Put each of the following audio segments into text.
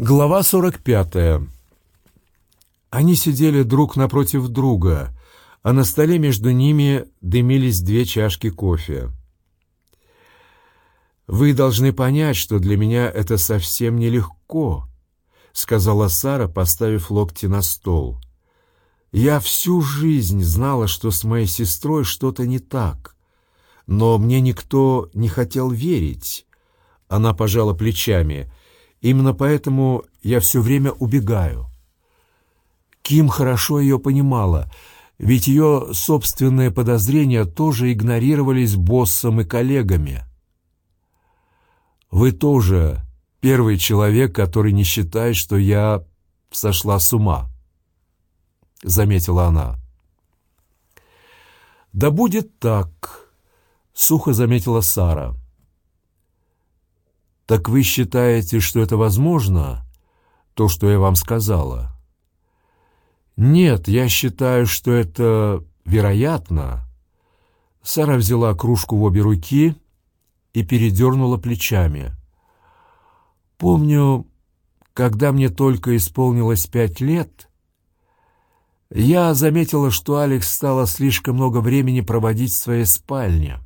Глава 45. Они сидели друг напротив друга, а на столе между ними дымились две чашки кофе. «Вы должны понять, что для меня это совсем нелегко», — сказала Сара, поставив локти на стол. «Я всю жизнь знала, что с моей сестрой что-то не так, но мне никто не хотел верить». Она пожала плечами — Именно поэтому я все время убегаю. Ким хорошо ее понимала, ведь ее собственные подозрения тоже игнорировались боссом и коллегами. «Вы тоже первый человек, который не считает, что я сошла с ума», — заметила она. «Да будет так», — сухо заметила Сара. «Так вы считаете, что это возможно, то, что я вам сказала?» «Нет, я считаю, что это вероятно». Сара взяла кружку в обе руки и передернула плечами. «Помню, когда мне только исполнилось пять лет, я заметила, что Алекс стала слишком много времени проводить в своей спальне.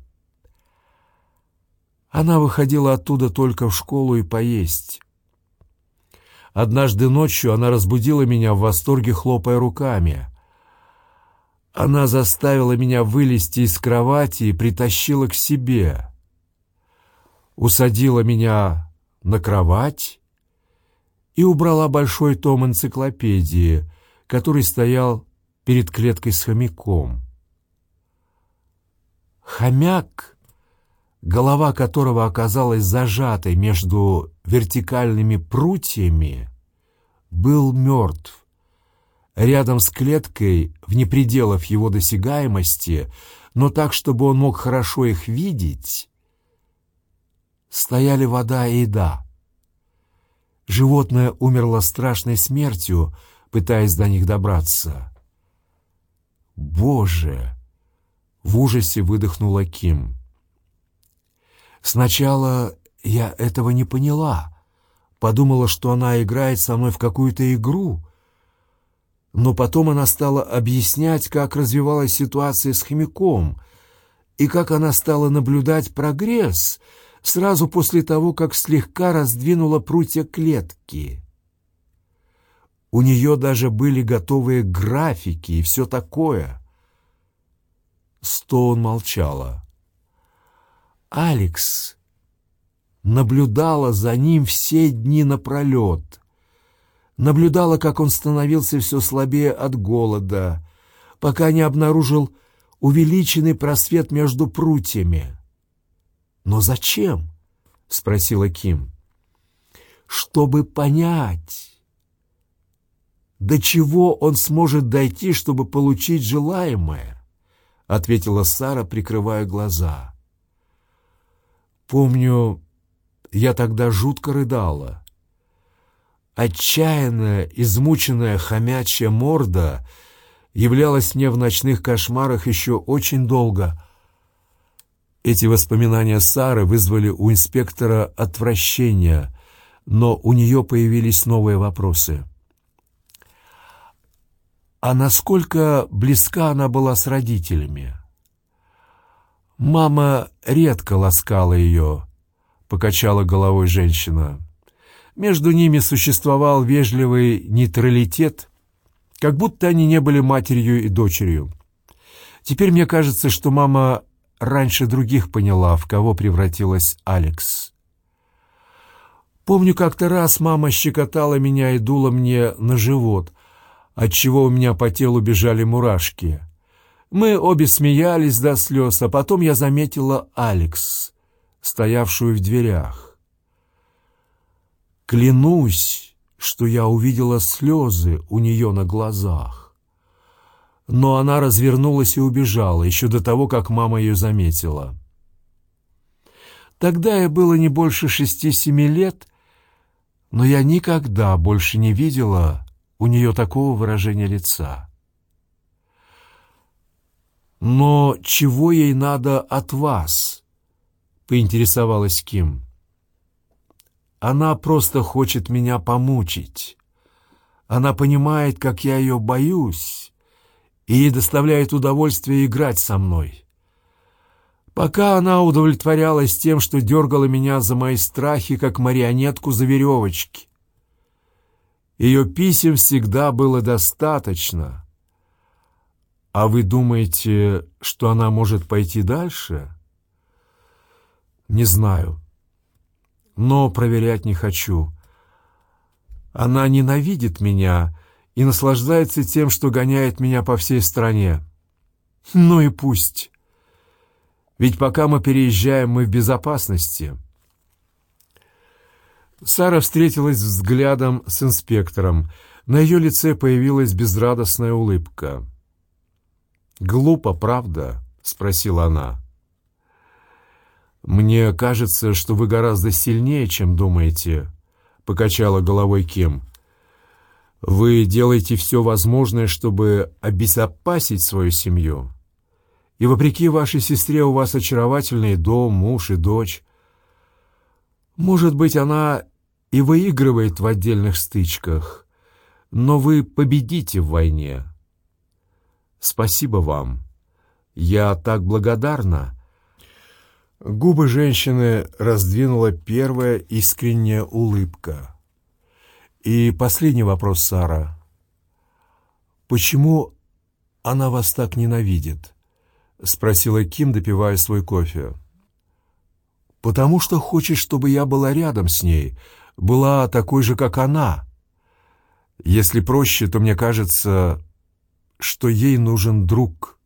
Она выходила оттуда только в школу и поесть. Однажды ночью она разбудила меня в восторге, хлопая руками. Она заставила меня вылезти из кровати и притащила к себе. Усадила меня на кровать и убрала большой том энциклопедии, который стоял перед клеткой с хомяком. Хомяк — голова которого оказалась зажатой между вертикальными прутьями, был мертв. Рядом с клеткой, вне пределов его досягаемости, но так, чтобы он мог хорошо их видеть, стояли вода и еда. Животное умерло страшной смертью, пытаясь до них добраться. «Боже!» — в ужасе выдохнула Ким. Сначала я этого не поняла. Подумала, что она играет со мной в какую-то игру. Но потом она стала объяснять, как развивалась ситуация с хомяком и как она стала наблюдать прогресс сразу после того, как слегка раздвинула прутья клетки. У нее даже были готовые графики и все такое. Стоун молчала. Алекс наблюдала за ним все дни напролет. Наблюдала, как он становился все слабее от голода, пока не обнаружил увеличенный просвет между прутьями. «Но зачем?» — спросила Ким. «Чтобы понять, до чего он сможет дойти, чтобы получить желаемое», — ответила Сара, прикрывая глаза. Помню, я тогда жутко рыдала. Отчаянная, измученная хомячья морда являлась мне в ночных кошмарах еще очень долго. Эти воспоминания Сары вызвали у инспектора отвращение, но у нее появились новые вопросы. А насколько близка она была с родителями? «Мама редко ласкала ее», — покачала головой женщина. Между ними существовал вежливый нейтралитет, как будто они не были матерью и дочерью. Теперь мне кажется, что мама раньше других поняла, в кого превратилась Алекс. Помню, как-то раз мама щекотала меня и дула мне на живот, отчего у меня по телу бежали мурашки — мы обе смеялись до слез, а потом я заметила Алекс, стоявшую в дверях. Клянусь, что я увидела слезы у нее на глазах. Но она развернулась и убежала, еще до того, как мама ее заметила. Тогда я было не больше шести-семи лет, но я никогда больше не видела у нее такого выражения лица. «Но чего ей надо от вас?» — поинтересовалась Ким. Она просто хочет меня помучить. Она понимает, как я ее боюсь, и ей доставляет удовольствие играть со мной. Пока она удовлетворялась тем, что дергала меня за мои страхи, как марионетку за веревочки. Ее писем всегда было достаточно. А вы думаете, что она может пойти дальше? Не знаю. Но проверять не хочу. Она ненавидит меня и наслаждается тем, что гоняет меня по всей стране. Ну и пусть. Ведь пока мы переезжаем, мы в безопасности. Сара встретилась взглядом с инспектором. На ее лице появилась безрадостная улыбка. «Глупо, правда?» — спросила она. «Мне кажется, что вы гораздо сильнее, чем думаете», — покачала головой Ким. «Вы делаете все возможное, чтобы обезопасить свою семью. И вопреки вашей сестре у вас очаровательный дом, муж и дочь. Может быть, она и выигрывает в отдельных стычках, но вы победите в войне. Спасибо вам. Я так благодарна». Губы женщины раздвинула первая искренняя улыбка. «И последний вопрос, Сара. Почему она вас так ненавидит?» — спросила Ким, допивая свой кофе. «Потому что хочет, чтобы я была рядом с ней, была такой же, как она. Если проще, то мне кажется, что ей нужен друг».